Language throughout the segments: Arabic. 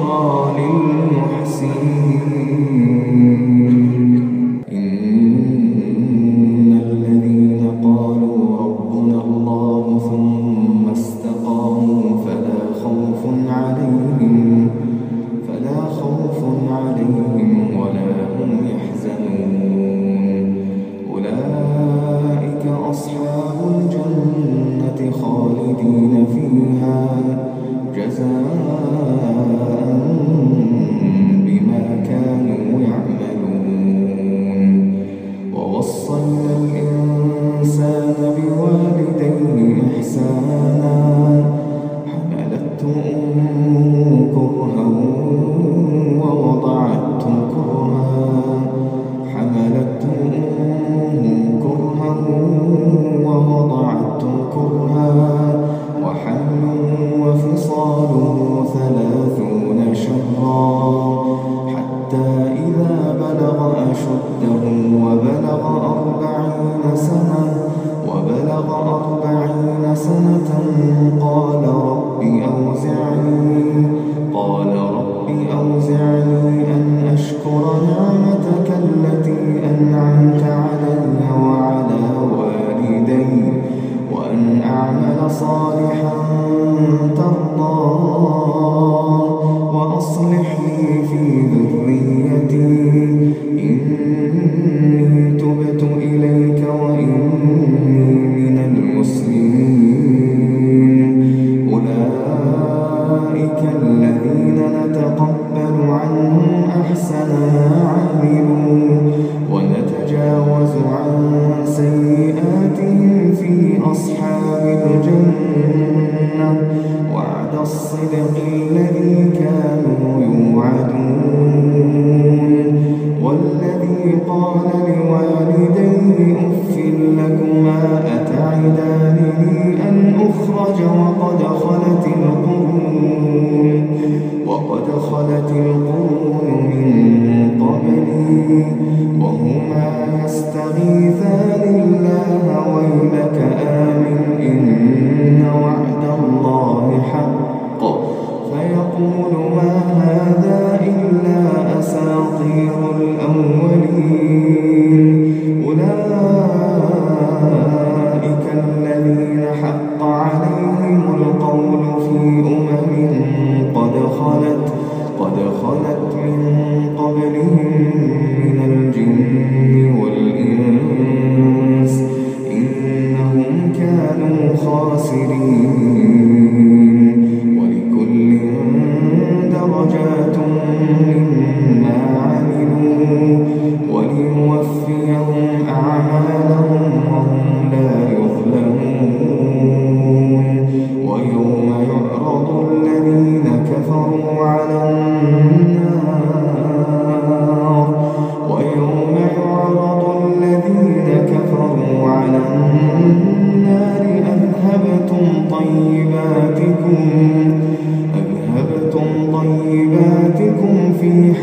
Oh. صالحا. الصدق الذي كانوا يوعدون والذي قال لوالديه أف لكما أتعدانني أن أخرج وقد خلت القرون وقد خلت القرون من قبلي وهما يستغيثان الله ويلك آمن إن Mm-hmm.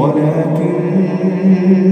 ولكن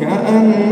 فهل